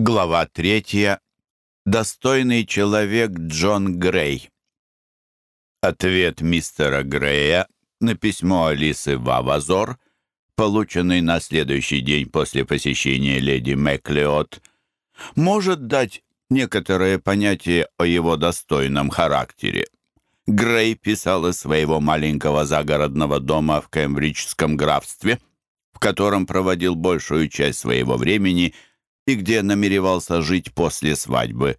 Глава третья. Достойный человек Джон Грей. Ответ мистера Грея на письмо Алисы Вавазор, полученный на следующий день после посещения леди Мэклеот, может дать некоторое понятие о его достойном характере. Грей писал из своего маленького загородного дома в Кембриджском графстве, в котором проводил большую часть своего времени – и где намеревался жить после свадьбы.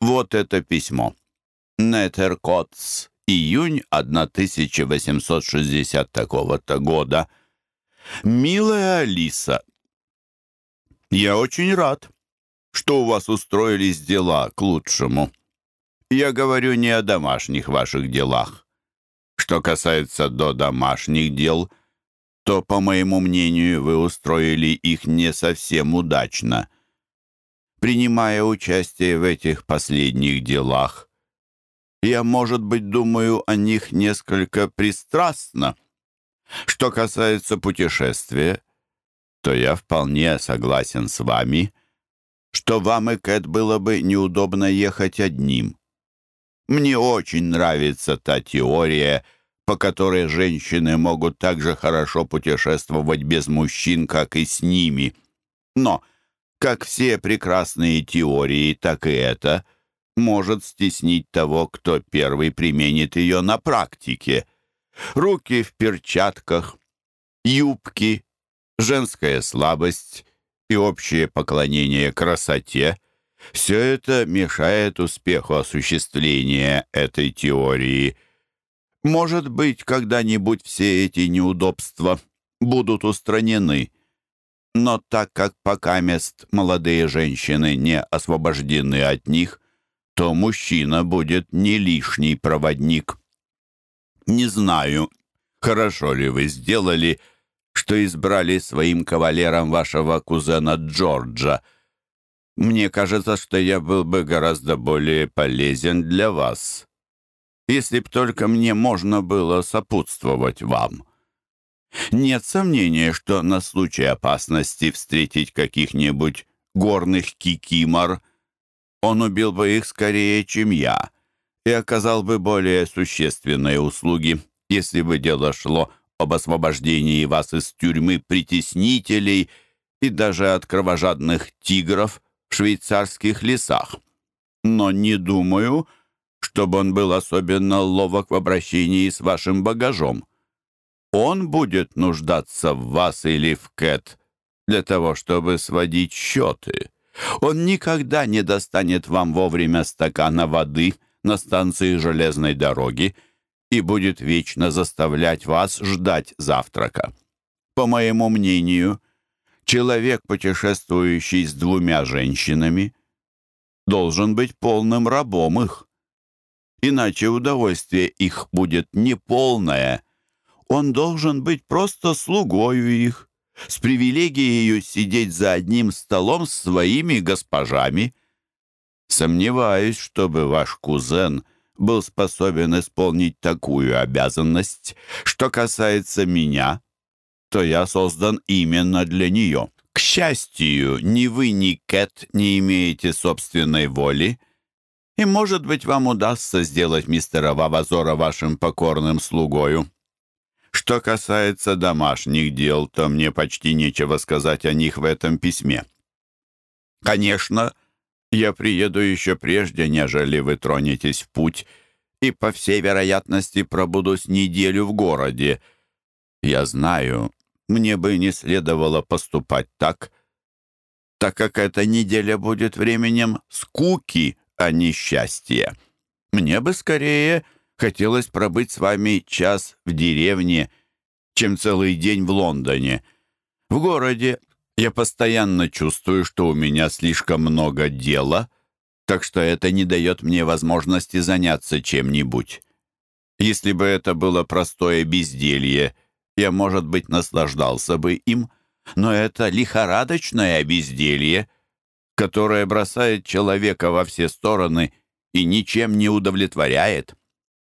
Вот это письмо. Нетеркотс, июнь 1860 такого-то года. «Милая Алиса, я очень рад, что у вас устроились дела к лучшему. Я говорю не о домашних ваших делах. Что касается до домашних дел, то, по моему мнению, вы устроили их не совсем удачно принимая участие в этих последних делах. Я, может быть, думаю о них несколько пристрастно. Что касается путешествия, то я вполне согласен с вами, что вам и Кэт было бы неудобно ехать одним. Мне очень нравится та теория, по которой женщины могут так же хорошо путешествовать без мужчин, как и с ними. Но как все прекрасные теории, так и это может стеснить того, кто первый применит ее на практике. Руки в перчатках, юбки, женская слабость и общее поклонение красоте — все это мешает успеху осуществления этой теории. Может быть, когда-нибудь все эти неудобства будут устранены — но так как пока мест молодые женщины не освобождены от них, то мужчина будет не лишний проводник. Не знаю, хорошо ли вы сделали, что избрали своим кавалером вашего кузена Джорджа. Мне кажется, что я был бы гораздо более полезен для вас, если б только мне можно было сопутствовать вам». Нет сомнения, что на случай опасности встретить каких-нибудь горных кикимор он убил бы их скорее, чем я, и оказал бы более существенные услуги, если бы дело шло об освобождении вас из тюрьмы притеснителей и даже от кровожадных тигров в швейцарских лесах. Но не думаю, чтобы он был особенно ловок в обращении с вашим багажом он будет нуждаться в вас или в Кэт для того, чтобы сводить счеты. Он никогда не достанет вам вовремя стакана воды на станции железной дороги и будет вечно заставлять вас ждать завтрака. По моему мнению, человек, путешествующий с двумя женщинами, должен быть полным рабом их, иначе удовольствие их будет неполное он должен быть просто слугою их, с привилегией сидеть за одним столом с своими госпожами. Сомневаюсь, чтобы ваш кузен был способен исполнить такую обязанность. Что касается меня, то я создан именно для нее. К счастью, ни вы, ни Кэт не имеете собственной воли, и, может быть, вам удастся сделать мистера Вавазора вашим покорным слугою. Что касается домашних дел, то мне почти нечего сказать о них в этом письме. Конечно, я приеду еще прежде, нежели вы тронетесь в путь, и, по всей вероятности, пробуду с неделю в городе. Я знаю, мне бы не следовало поступать так, так как эта неделя будет временем скуки, а не счастья. Мне бы скорее хотелось пробыть с вами час в деревне, чем целый день в Лондоне. В городе я постоянно чувствую, что у меня слишком много дела, так что это не дает мне возможности заняться чем-нибудь. Если бы это было простое безделье, я, может быть, наслаждался бы им, но это лихорадочное безделье, которое бросает человека во все стороны и ничем не удовлетворяет».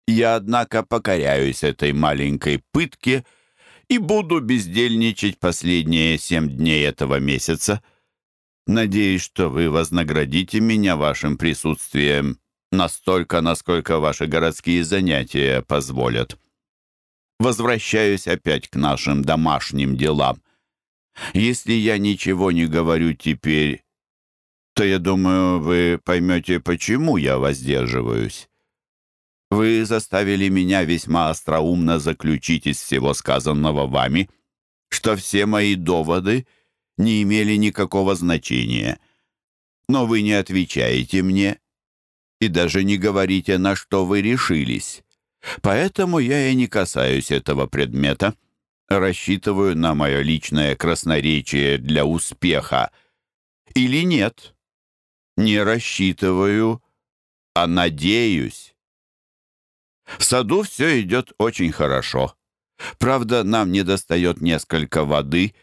Я, однако, покоряюсь этой маленькой пытке и буду бездельничать последние семь дней этого месяца. Надеюсь, что вы вознаградите меня вашим присутствием настолько, насколько ваши городские занятия позволят. Возвращаюсь опять к нашим домашним делам. Если я ничего не говорю теперь, то, я думаю, вы поймете, почему я воздерживаюсь. Вы заставили меня весьма остроумно заключить из всего сказанного вами, что все мои доводы не имели никакого значения. Но вы не отвечаете мне и даже не говорите, на что вы решились. Поэтому я и не касаюсь этого предмета. Рассчитываю на мое личное красноречие для успеха. Или нет? Не рассчитываю, а надеюсь. В Саду все идет очень хорошо. Правда, нам недостает несколько воды,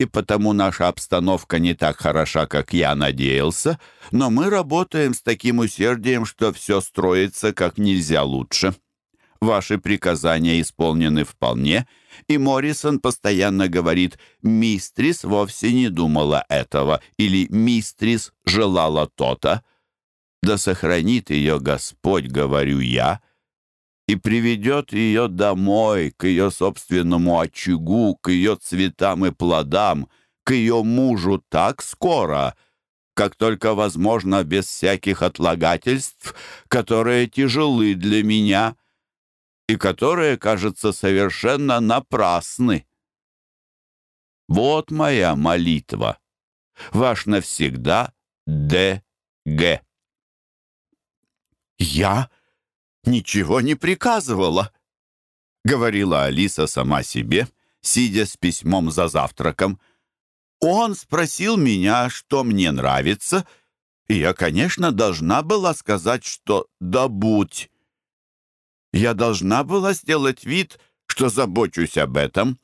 и потому наша обстановка не так хороша, как я надеялся, но мы работаем с таким усердием, что все строится как нельзя лучше. Ваши приказания исполнены вполне, и Моррисон постоянно говорит «Мистрис вовсе не думала этого» или «Мистрис желала то-то». «Да сохранит ее Господь, — говорю я, — и приведет ее домой, к ее собственному очагу, к ее цветам и плодам, к ее мужу так скоро, как только возможно без всяких отлагательств, которые тяжелы для меня и которые, кажется, совершенно напрасны. Вот моя молитва. Ваш навсегда Д. Г. Я ничего не приказывала», — говорила Алиса сама себе, сидя с письмом за завтраком. «Он спросил меня, что мне нравится, и я, конечно, должна была сказать, что «да будь». Я должна была сделать вид, что забочусь об этом,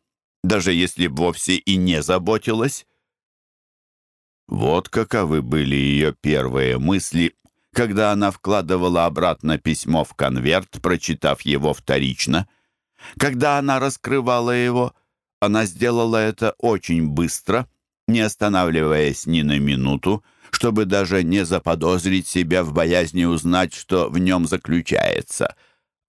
даже если б вовсе и не заботилась». Вот каковы были ее первые мысли когда она вкладывала обратно письмо в конверт, прочитав его вторично. Когда она раскрывала его, она сделала это очень быстро, не останавливаясь ни на минуту, чтобы даже не заподозрить себя в боязни узнать, что в нем заключается.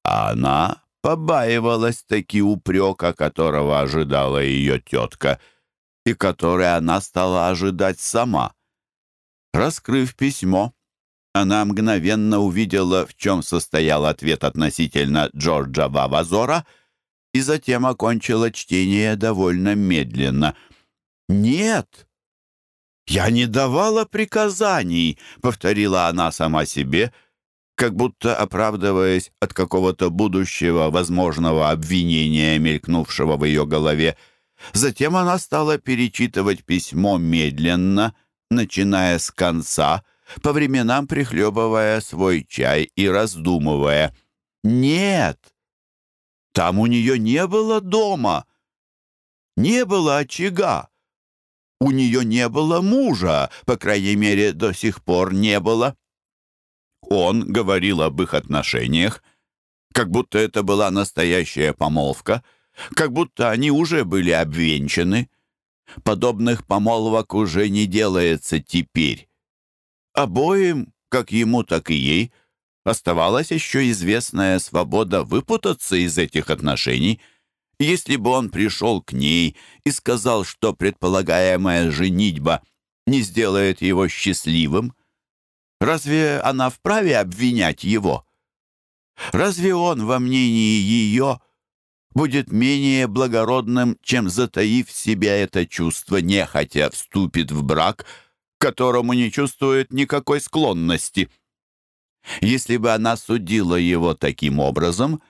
А она побаивалась таки упрека, которого ожидала ее тетка, и который она стала ожидать сама. Раскрыв письмо, она мгновенно увидела, в чем состоял ответ относительно Джорджа Вавазора, и затем окончила чтение довольно медленно. «Нет!» «Я не давала приказаний», — повторила она сама себе, как будто оправдываясь от какого-то будущего возможного обвинения, мелькнувшего в ее голове. Затем она стала перечитывать письмо медленно, начиная с конца — по временам прихлебывая свой чай и раздумывая. «Нет! Там у нее не было дома, не было очага, у нее не было мужа, по крайней мере, до сих пор не было». Он говорил об их отношениях, как будто это была настоящая помолвка, как будто они уже были обвенчаны. Подобных помолвок уже не делается теперь обоим, как ему, так и ей, оставалась еще известная свобода выпутаться из этих отношений. Если бы он пришел к ней и сказал, что предполагаемая женитьба не сделает его счастливым, разве она вправе обвинять его? Разве он во мнении ее будет менее благородным, чем, затаив в себе это чувство, нехотя вступит в брак — которому не чувствует никакой склонности. Если бы она судила его таким образом,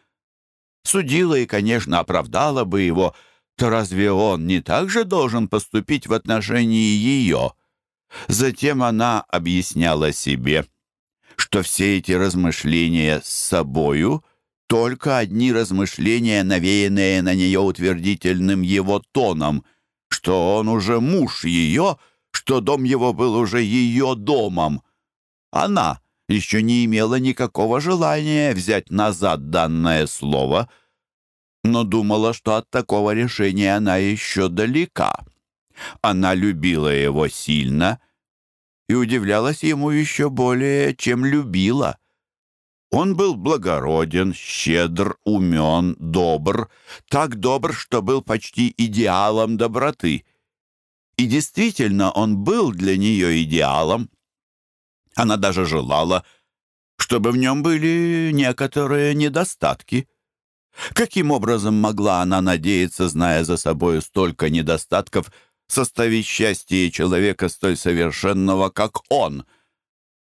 судила и, конечно, оправдала бы его, то разве он не так же должен поступить в отношении ее? Затем она объясняла себе, что все эти размышления с собою — только одни размышления, навеянные на нее утвердительным его тоном, что он уже муж ее — что дом его был уже ее домом. Она еще не имела никакого желания взять назад данное слово, но думала, что от такого решения она еще далека. Она любила его сильно и удивлялась ему еще более, чем любила. И действительно, он был для нее идеалом. Она даже желала, чтобы в нем были некоторые недостатки. Каким образом могла она надеяться, зная за собой столько недостатков, составить счастье человека столь совершенного, как он?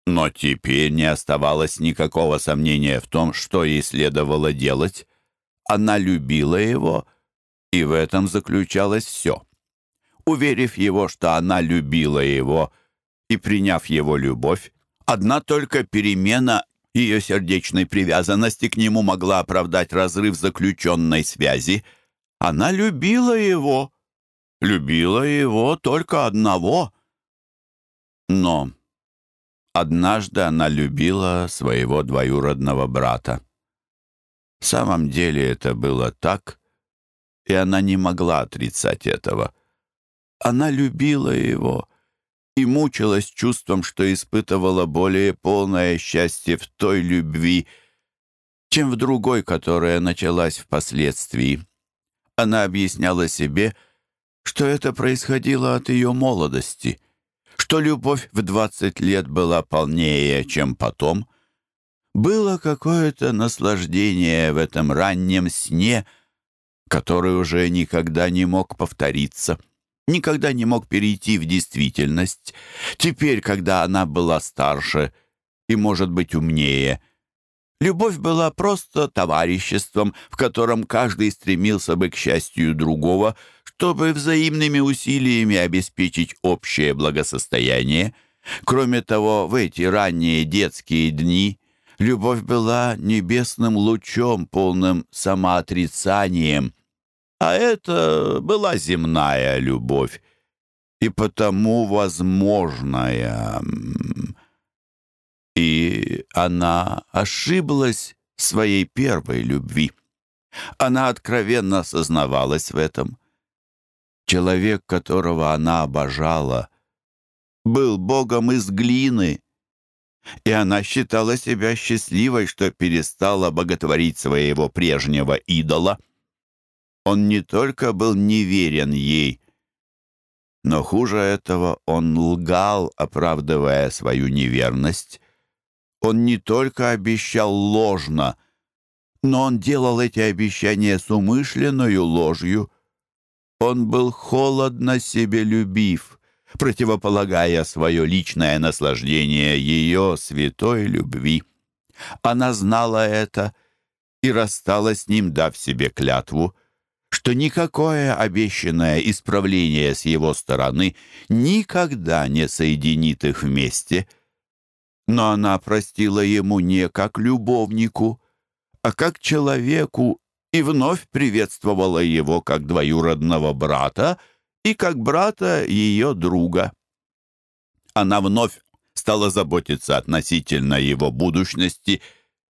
Но теперь не оставалось никакого сомнения в том, что ей следовало делать. Она любила его, и в этом заключалось все уверив его, что она любила его, и приняв его любовь, одна только перемена ее сердечной привязанности к нему могла оправдать разрыв заключенной связи. Она любила его, любила его только одного. Но однажды она любила своего двоюродного брата. В самом деле это было так, и она не могла отрицать этого. Она любила его и мучилась чувством, что испытывала более полное счастье в той любви, чем в другой, которая началась впоследствии. Она объясняла себе, что это происходило от ее молодости, что любовь в двадцать лет была полнее, чем потом. Было какое-то наслаждение в этом раннем сне, который уже никогда не мог повториться никогда не мог перейти в действительность. Теперь, когда она была старше и, может быть, умнее, любовь была просто товариществом, в котором каждый стремился бы к счастью другого, чтобы взаимными усилиями обеспечить общее благосостояние. Кроме того, в эти ранние детские дни любовь была небесным лучом, полным самоотрицанием, а это была земная любовь, и потому возможная. И она ошиблась в своей первой любви. Она откровенно осознавалась в этом. Человек, которого она обожала, был богом из глины, и она считала себя счастливой, что Он не только был неверен ей, но хуже этого он лгал, оправдывая свою неверность. Он не только обещал ложно, но он делал эти обещания с умышленной ложью. Он был холодно себе любив, противополагая свое личное наслаждение ее святой любви. Она знала это и рассталась с ним, дав себе клятву что никакое обещанное исправление с его стороны никогда не соединит их вместе. Но она простила ему не как любовнику, а как человеку и вновь приветствовала его как двоюродного брата и как брата ее друга. Она вновь стала заботиться относительно его будущности,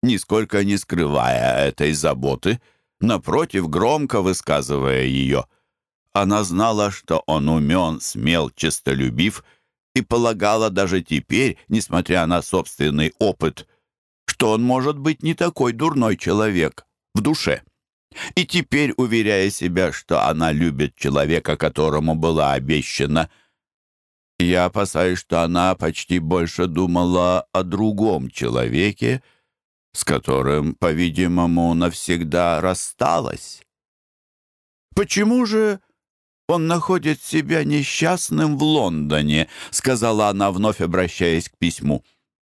нисколько не скрывая этой заботы, напротив, громко высказывая ее. Она знала, что он умен, смел, честолюбив и полагала даже теперь, несмотря на собственный опыт, что он может быть не такой дурной человек в душе. И теперь, уверяя себя, что она любит человека, которому была обещана, я опасаюсь, что она почти больше думала о другом человеке, с которым, по-видимому, навсегда рассталась. «Почему же он находит себя несчастным в Лондоне?» — сказала она, вновь обращаясь к письму.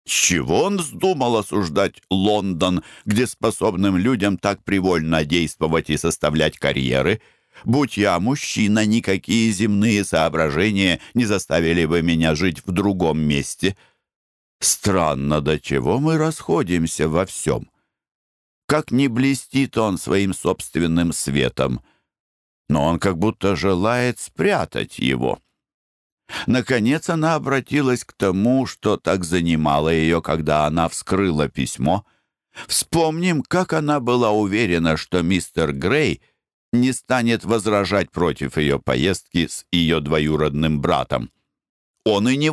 «С чего он вздумал осуждать Лондон, где способным людям так привольно действовать и составлять карьеры? Будь я мужчина, никакие земные соображения не заставили бы меня жить в другом месте». Странно, до чего мы расходимся во всем. Как не блестит он своим собственным светом, но он как будто желает спрятать его. Наконец она обратилась к тому, что так занимало ее, когда она вскрыла письмо. Вспомним, как она была уверена, что мистер Грей не станет возражать против ее поездки с ее двоюродным братом. Он и не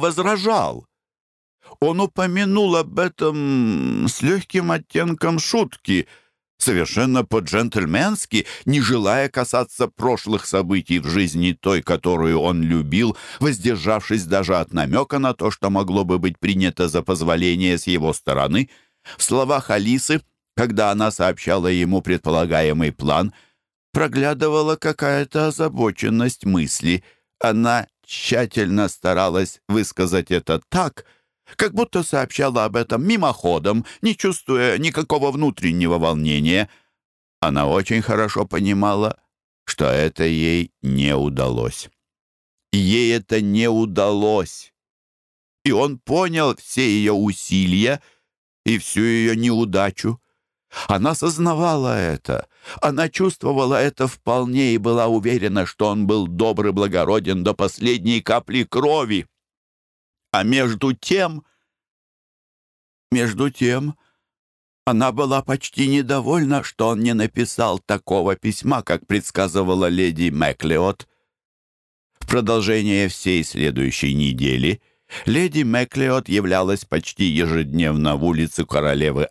возражал. Он упомянул об этом с легким оттенком шутки, совершенно по-джентльменски, не желая касаться прошлых событий в жизни той, которую он любил, воздержавшись даже от намека на то, что могло бы быть принято за позволение с его стороны. В словах Алисы, когда она Как будто сообщала об этом мимоходом, не чувствуя никакого внутреннего волнения. Она очень хорошо понимала, что это ей не удалось. Ей это не удалось. И он понял все ее усилия и всю ее неудачу. Она сознавала это. Она чувствовала это вполне и была уверена, что он был добр и благороден до последней капли крови. А между тем... Между тем, она была почти недовольна, что он не написал такого письма, как предсказывала леди Мэклеот. В продолжение всей следующей недели леди Мэклеот являлась почти ежедневно в улице королевы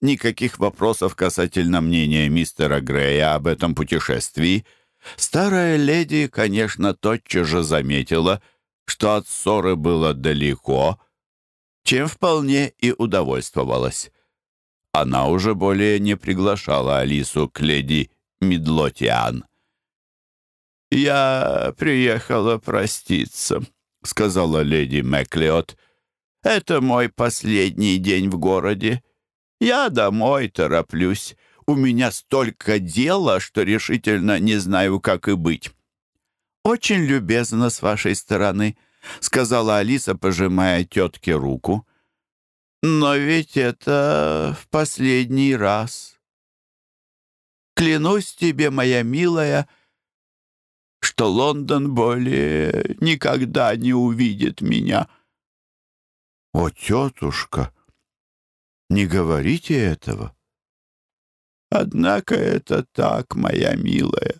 никаких вопросов касательно мнения мистера Грея об этом путешествии, старая леди, конечно, тотчас же заметила, что от ссоры было далеко, чем вполне и удовольствовалась. Она уже более не приглашала Алису к леди Медлотиан. «Я приехала проститься», — сказала леди Мэклиот. «Это мой последний день в городе. Я домой тороплюсь. У меня столько дела, что решительно не знаю, как и быть». «Очень любезно с вашей стороны», — сказала Алиса, пожимая тетке руку. «Но ведь это в последний раз. Клянусь тебе, моя милая, что Лондон более никогда не увидит меня». «О, тетушка!» Не говорите этого. Однако это так, моя милая.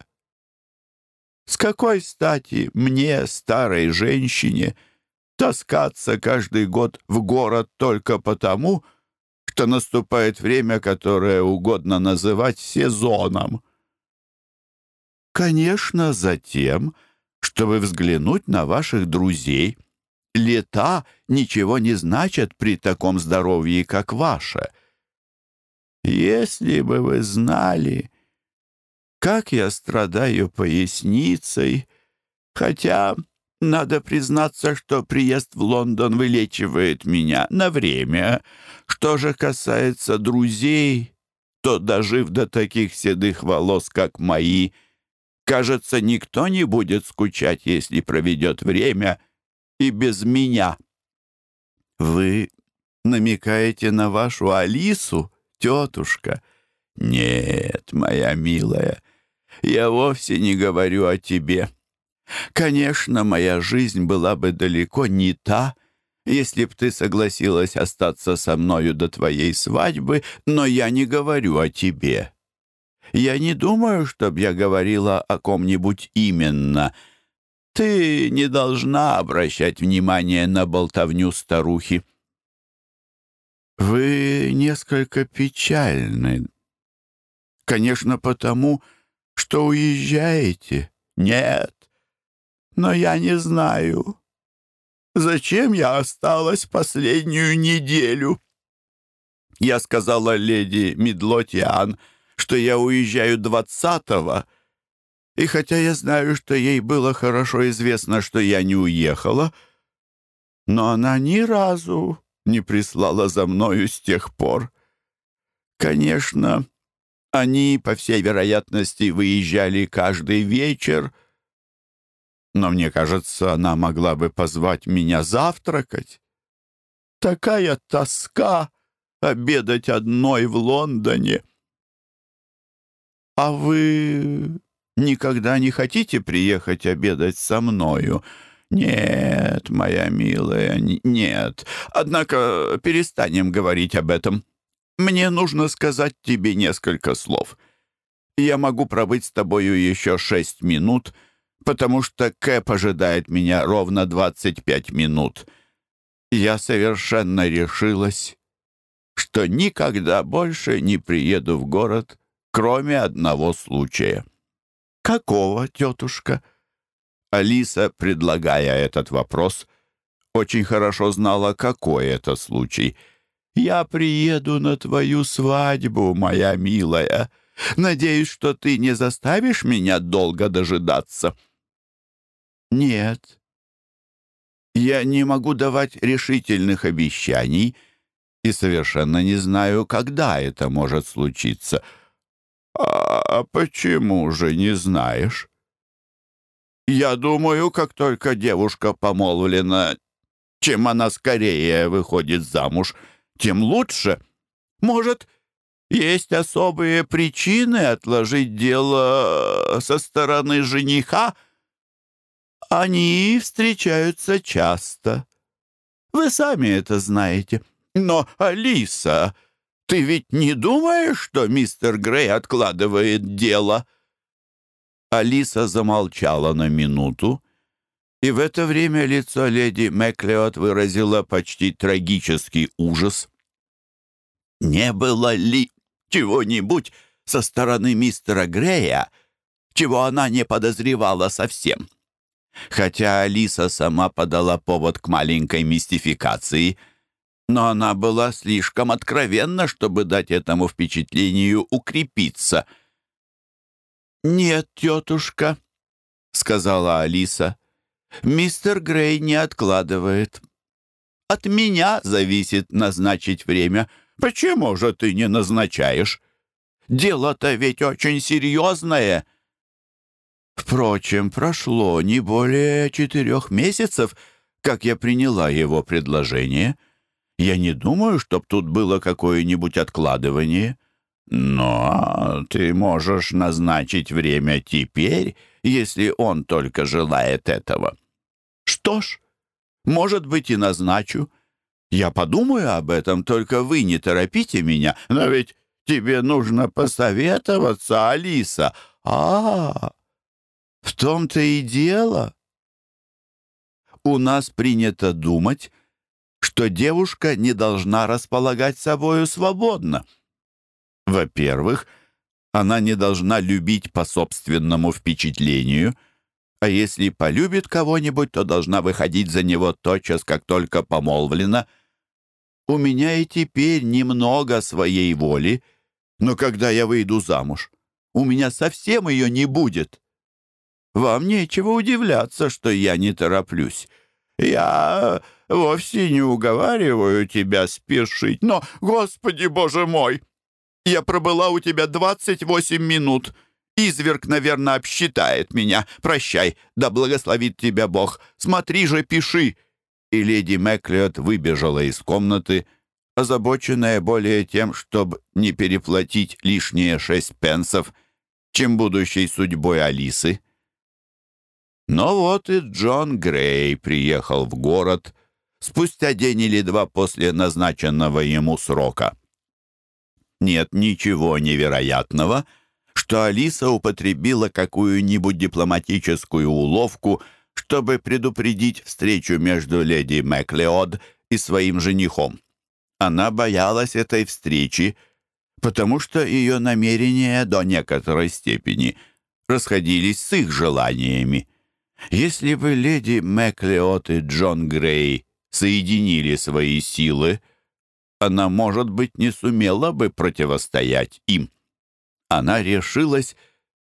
С какой стати мне, старой женщине, таскаться каждый год в город только потому, что лета ничего не значат при таком здоровье, как ваше. Если бы вы знали, как я страдаю поясницей, хотя, надо признаться, что приезд в Лондон вылечивает меня на время. Что же касается друзей, то, дожив до таких седых волос, как мои, кажется, никто не будет скучать, если проведет время — и без меня». «Вы намекаете на вашу Алису, тетушка?» «Нет, моя милая, я вовсе не говорю о тебе. Конечно, моя жизнь была бы далеко не та, если б ты согласилась остаться со мною до твоей свадьбы, но я не говорю о тебе. Я не думаю, чтоб я говорила о ком-нибудь именно. Ты не должна обращать внимание на болтовню старухи. Вы несколько печальны. Конечно, потому, что уезжаете. Нет, но я не знаю, зачем я осталась последнюю неделю. Я сказала леди Медлотиан, что я уезжаю двадцатого, — и хотя я знаю, что ей было хорошо известно, что я не уехала, но она ни разу не прислала за мною с тех пор. Конечно, они, по всей вероятности, выезжали каждый вечер, но мне кажется, она могла бы позвать никогда не хотите приехать обедать со мною?» «Нет, моя милая, нет. Однако перестанем говорить об этом. Мне нужно сказать тебе несколько слов. Я могу пробыть с тобою еще шесть минут, потому что Кэп ожидает меня ровно двадцать пять минут. Я совершенно решилась, что никогда больше не приеду в город, кроме одного случая». «Какого, тетушка?» Алиса, предлагая этот вопрос, очень хорошо знала, какой это случай. «Я приеду на твою свадьбу, моя милая. Надеюсь, что ты не заставишь меня долго дожидаться». «Нет. Я не могу давать решительных обещаний и совершенно не знаю, когда это может случиться». «А почему же не знаешь?» «Я думаю, как только девушка помолвлена, чем она скорее выходит замуж, тем лучше. Может, есть особые причины отложить дело со стороны жениха?» Они встречаются часто. Ты ведь не думаешь, что мистер Грей откладывает дело?» Алиса замолчала на минуту, и в это время лицо леди Мэклеот выразило почти трагический ужас. «Не было ли чего-нибудь со стороны мистера Грея, чего она не подозревала совсем?» Хотя Алиса сама подала повод к маленькой мистификации — но она была слишком откровенна, чтобы дать этому впечатлению укрепиться. «Нет, тетушка», — сказала Алиса, — «мистер Грей не откладывает. От меня зависит назначить время. Почему же ты не назначаешь? Дело-то ведь очень серьезное». Впрочем, прошло не более четырех месяцев, как я приняла его предложение — я не думаю, чтоб тут было какое-нибудь откладывание. Но ты можешь назначить время теперь, если он только желает этого. Что ж, может быть, и назначу. Я подумаю об этом, только вы не торопите меня. Но ведь тебе нужно посоветоваться, Алиса. А, -а, -а в том-то и дело. У нас принято думать, что девушка не должна располагать собою свободно. Во-первых, она не должна любить по собственному впечатлению, а если полюбит кого-нибудь, то должна выходить за него тотчас, как только помолвлена. У меня и теперь немного своей воли, но когда я выйду замуж, у меня совсем ее не будет. Вам нечего удивляться, что я не тороплюсь. Я... вовсе не уговариваю тебя спешить, но, Господи Боже мой, я пробыла у тебя двадцать восемь минут. Изверг, наверное, обсчитает меня. Прощай, да благословит тебя Бог. Смотри же, пиши». И леди Мэклиот выбежала из комнаты, озабоченная более спустя день или два после назначенного ему срока. Нет ничего невероятного, что Алиса употребила какую-нибудь дипломатическую уловку, чтобы предупредить встречу между леди Маклеод и своим женихом. Она боялась этой встречи, потому что ее намерения до некоторой степени расходились с их желаниями. Если бы леди Маклеод и Джон Грей соединили свои силы, она, может быть, не сумела бы противостоять им. Она решилась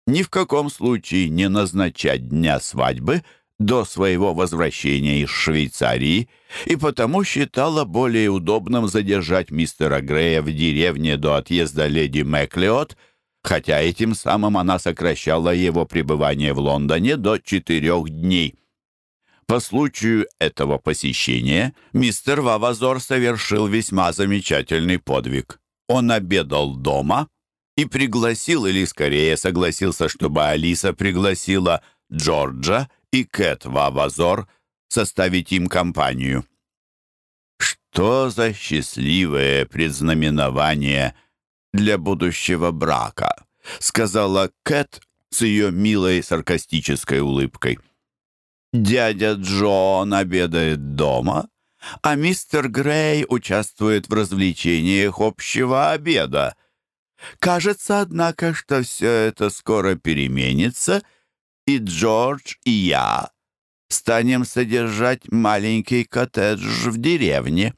ни в каком случае не назначать дня свадьбы до своего возвращения из Швейцарии и потому считала более удобным задержать мистера Грея в деревне до отъезда леди Мэклиот, хотя этим самым она сокращала его пребывание в Лондоне до четырех дней. По случаю этого посещения мистер Вавазор совершил весьма замечательный подвиг. Он обедал дома и пригласил, или скорее согласился, чтобы Алиса пригласила Джорджа и Кэт Вавазор составить им компанию. Что за счастливое предзнаменование для будущего брака, сказала Кэт с ее милой саркастической улыбкой. «Дядя Джон обедает дома, а мистер Грей участвует в развлечениях общего обеда. Кажется, однако, что все это скоро переменится, и Джордж и я станем содержать маленький коттедж в деревне».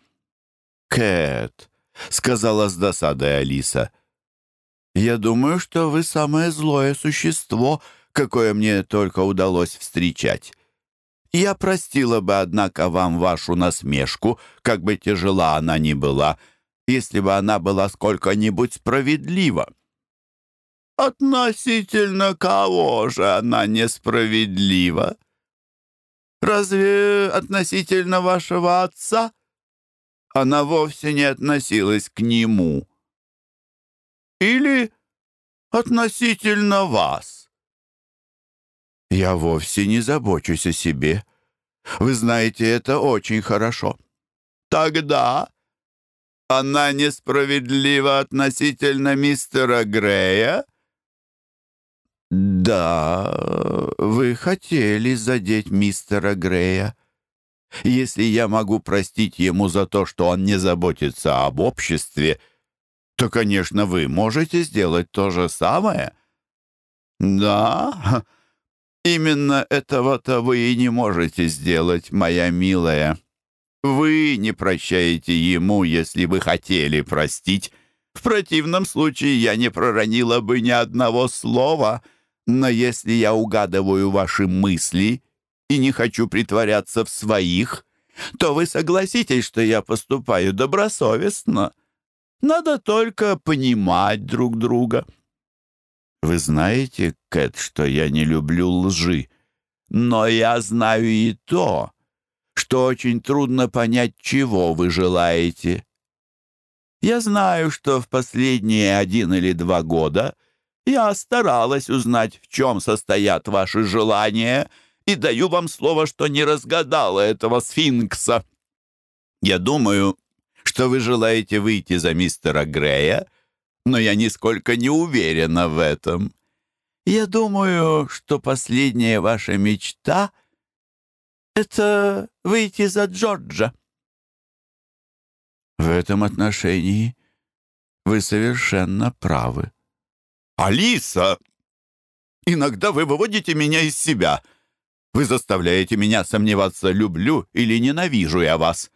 «Кэт», — сказала с досадой Алиса, — «я думаю, что вы самое злое существо, какое мне только удалось встречать. Я простила бы, однако, вам вашу насмешку, как бы тяжела она ни была, если бы она была сколько-нибудь справедлива». «Относительно кого же она несправедлива? Разве относительно вашего отца?» она вовсе не относилась к нему. Или относительно вас. Я вовсе не забочусь о себе. Вы знаете это очень хорошо. Тогда она несправедлива относительно мистера Грея? Да, вы хотели задеть мистера Грея. Если я могу простить ему за то, что он не заботится Именно этого-то вы и не можете сделать, моя милая. Вы не прощаете ему, если бы хотели простить. В противном случае я не проронила бы ни одного слова. Но если я угадываю ваши мысли и не хочу притворяться в своих, то вы согласитесь, что я поступаю добросовестно. Надо только понимать друг друга». Вы знаете, Кэт, что я не люблю лжи. Но я знаю и то, что очень трудно понять, чего вы желаете. Я знаю, что в последние один или два года я старалась узнать, в чем состоят ваши желания, и даю вам слово, что не разгадала этого сфинкса. Я думаю, что вы желаете выйти за мистера Грея, — но я нисколько не уверена в этом. Я думаю, что последняя ваша мечта — это выйти за Джорджа». «В этом отношении вы совершенно правы». «Алиса! Иногда вы выводите меня из себя. Вы заставляете меня сомневаться, люблю или ненавижу я вас».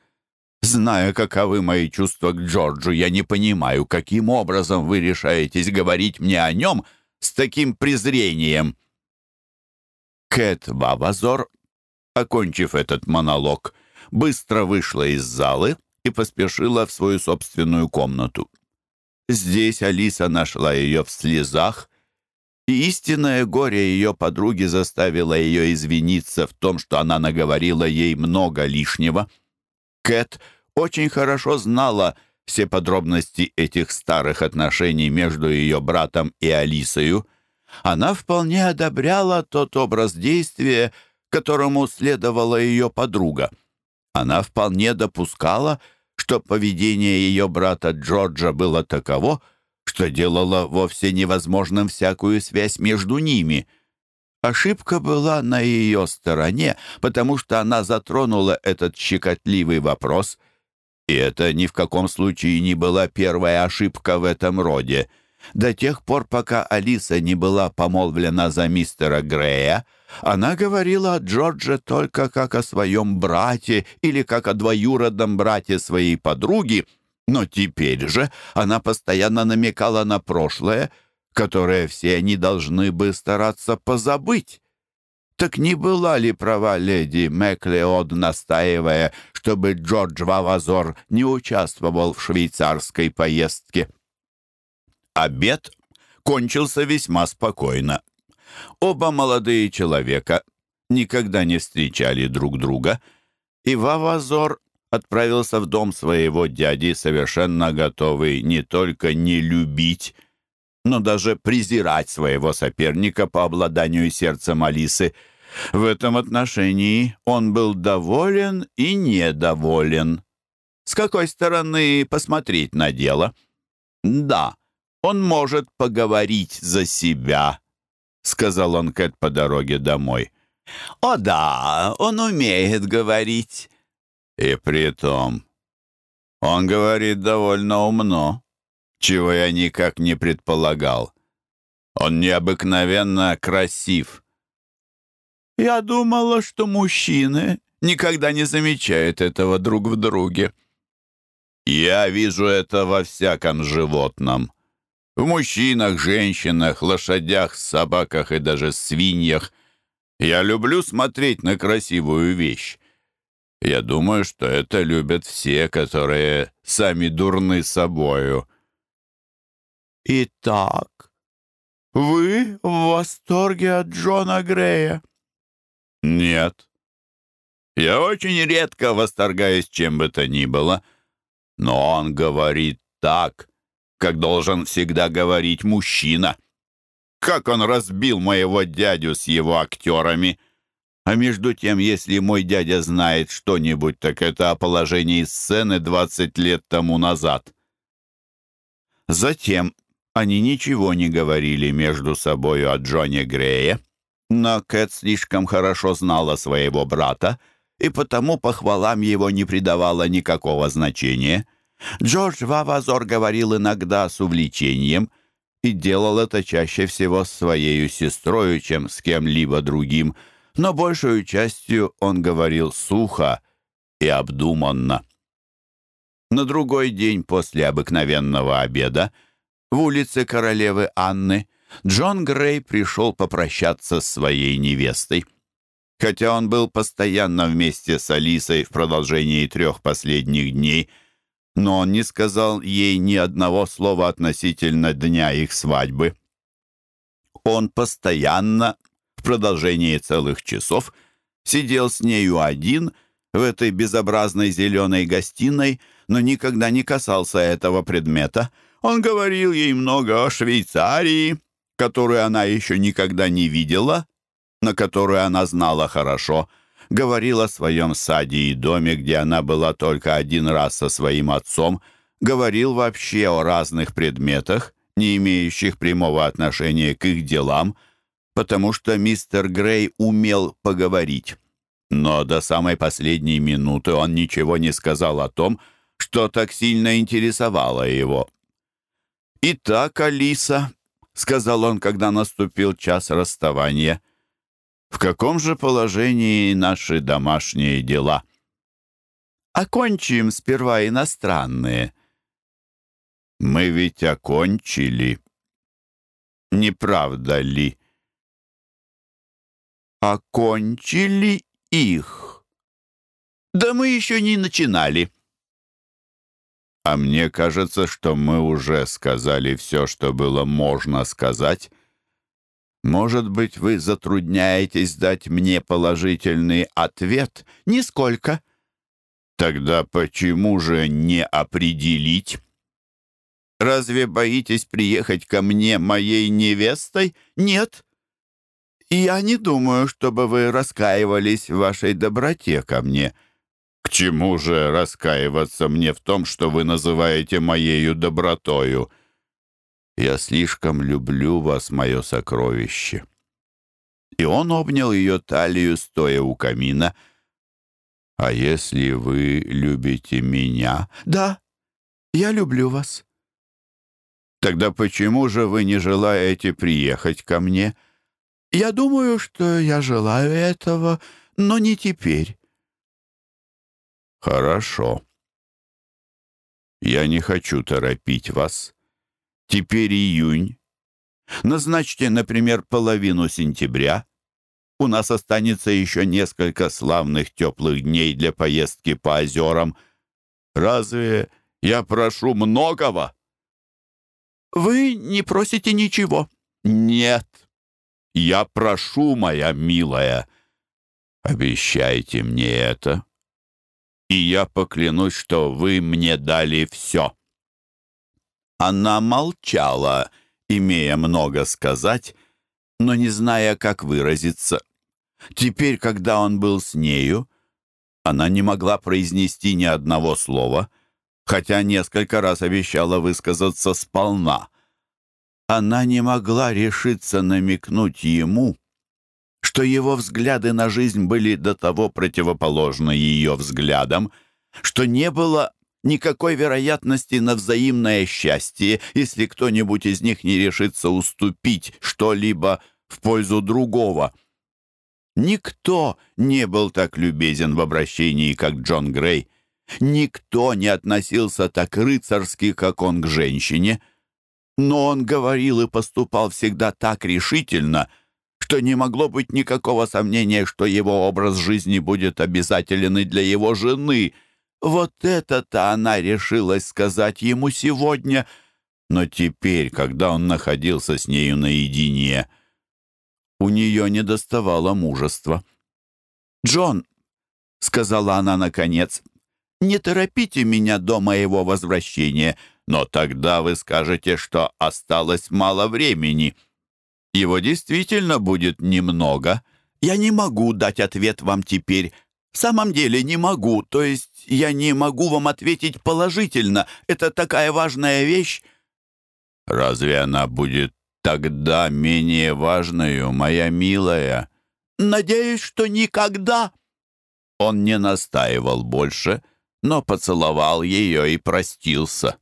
Зная, каковы мои чувства к Джорджу, я не понимаю, каким образом вы решаетесь говорить мне о нем с таким презрением». Кэт Бабазор, окончив этот монолог, быстро вышла из залы и поспешила в свою собственную комнату. Здесь Алиса нашла ее очень хорошо знала все подробности этих старых отношений между ее братом и Алисою. Она вполне одобряла тот образ действия, которому следовала ее подруга. Она вполне допускала, что поведение ее брата Джорджа было таково, что делало вовсе невозможным всякую связь между ними. Ошибка была на ее стороне, потому что она затронула этот щекотливый вопрос, и это ни в каком случае не была первая ошибка в этом роде. До тех пор, пока Алиса не была помолвлена за мистера Грея, она говорила о Джордже только как о своем брате или как о двоюродном брате своей подруги, но теперь же она постоянно намекала на прошлое, которое все они должны бы стараться позабыть. Так не была ли права леди Мэклеод, настаивая, чтобы Джордж Вавазор не участвовал в швейцарской поездке? Обед кончился весьма спокойно. Оба молодые человека никогда не встречали друг друга, и Вавазор отправился в дом своего дяди, совершенно готовый не только не любить, но даже презирать своего соперника по обладанию сердцем Алисы. В этом отношении он был доволен и недоволен. С какой стороны посмотреть на дело? Да, он может поговорить за себя, сказал он Кэт по дороге домой. О да, он умеет говорить. И при том, он говорит довольно умно, чего я никак не предполагал. Он необыкновенно красив. «Я думала, что мужчины никогда не замечают этого друг в друге». «Я вижу это во всяком животном. В мужчинах, женщинах, лошадях, собаках и даже свиньях. Я люблю смотреть на красивую вещь. Я думаю, что это любят все, которые сами дурны собою». «Итак, вы в восторге от Джона Грея?» «Нет». «Я очень редко восторгаюсь чем бы то ни было, но он говорит так, как должен всегда говорить мужчина. Как он разбил моего дядю с его актерами!» А между тем, если мой дядя знает что-нибудь, так это о положении сцены 20 лет тому назад. Затем они ничего не говорили между собою о Джоне Грее, но Кэт слишком хорошо знала своего брата, и потому похвалам его не придавала никакого значения. Джордж Вавазор говорил иногда с увлечением и делал это чаще всего с своей сестрой, чем с кем-либо другим — но большую частью он говорил сухо и обдуманно. Джон Грей пришел попрощаться с своей невестой. Хотя он был постоянно вместе с Алисой в продолжении трех последних дней, но он не сказал ей ни одного слова относительно дня их свадьбы. Он постоянно, в продолжении целых часов, сидел с нею один в этой безобразной зеленой гостиной, но никогда не касался этого предмета. Он говорил ей много о Швейцарии, которую она еще никогда не видела, на которую она знала хорошо, говорила о своем саде и доме, где она была только один раз со своим отцом, говорил вообще о разных предметах, не имеющих прямого отношения к их делам, потому что мистер Грей умел поговорить. Но до самой последней минуты он ничего не сказал о том, что так сильно интересовало его. «Итак, Алиса», Сказал он, когда наступил час расставания. «В каком же положении наши домашние дела?» «Окончим сперва иностранные». «Мы ведь окончили». «Не правда ли?» «Окончили их». «Да мы еще не начинали», А мне кажется, что мы уже сказали все, что было можно сказать. Может быть, вы затрудняетесь дать мне положительный ответ? Нисколько. Тогда почему же не определить? Разве боитесь приехать ко мне моей невестой? Нет. «Я не «Хорошо». «Я не хочу торопить вас. Теперь июнь. Назначьте, например, половину сентября. У нас останется еще несколько славных теплых дней для поездки по озерам. Разве я прошу многого?» «Вы не просите ничего». «Нет. Я прошу, моя милая. Обещайте мне это» и я поклянусь, что вы мне дали все». Она молчала, имея много сказать, но не зная, как выразиться. Теперь, когда он был с нею, она не могла произнести ни одного слова, хотя несколько раз обещала высказаться сполна. Она не могла решиться намекнуть ему, что его взгляды на жизнь были до того противоположны ее взглядам, что не было никакой вероятности на взаимное счастье, если кто-нибудь из них не решится уступить что-либо в пользу другого. Никто не был так любезен в обращении, как Джон Грей. Никто не относился так рыцарски, как он к женщине. Но он говорил и поступал всегда так решительно — что не могло быть никакого сомнения, что его образ жизни будет обязателен и для его жены. Вот это-то она решилась сказать ему сегодня. Но теперь, когда он находился с нею наедине, у нее недоставало мужества. «Джон», — сказала она наконец, — «не торопите меня до моего возвращения, но тогда вы скажете, что осталось мало времени». Его действительно будет немного. Я не могу дать ответ вам теперь. В самом деле не могу, то есть я не могу вам ответить положительно. Это такая важная вещь». «Разве она будет тогда менее важную, моя милая?» «Надеюсь, что никогда». Он не настаивал больше, но поцеловал ее и простился.